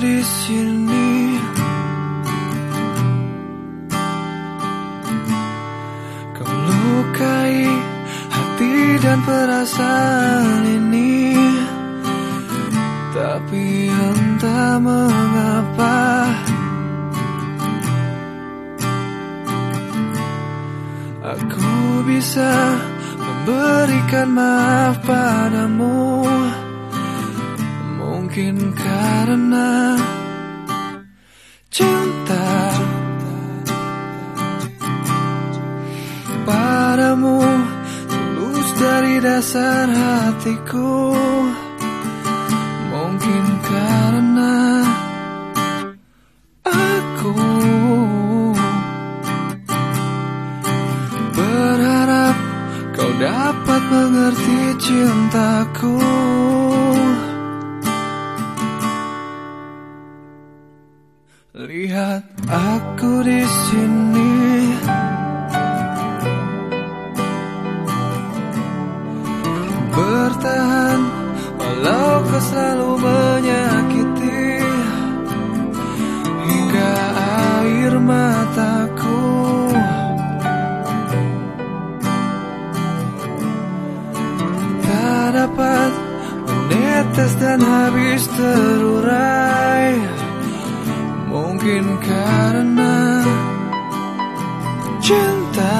di sini. Kau lukai hati dan perasaan ini. Tapi entah mengapa. Aku bisa memberikan maaf padamu Mungkin karena cinta Padamu tulus dari dasar hatiku. Mungkin karena aku Berharap kau dapat mengerti cintaku Lihat aku di sini. Bertahan walau kau selalu menyakiti. Hingga air mataku. Tak dapat menetes dan habis terurai Mungkin karena cinta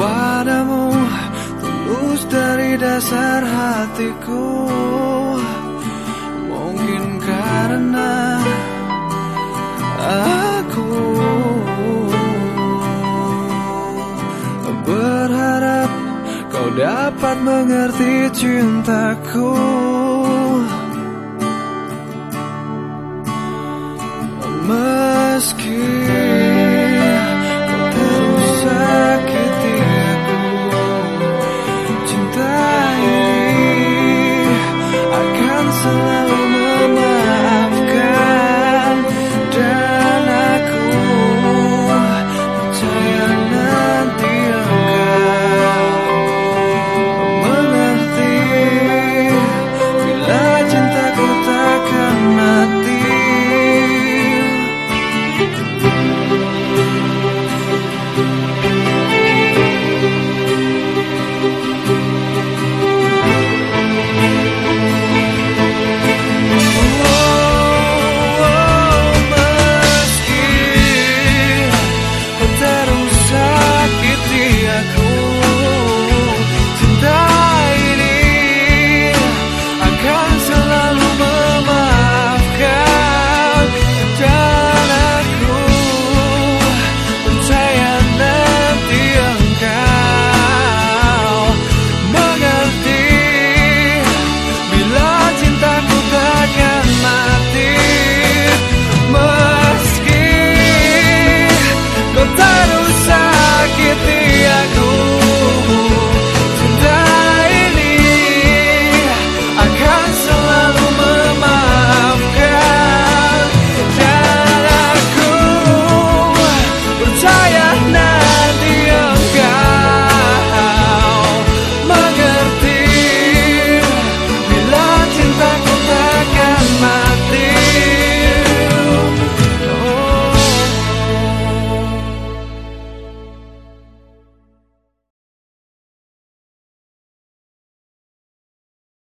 padamu tulus dari dasar hatiku. Mungkin karena aku berharap kau dapat mengerti cintaku. ask.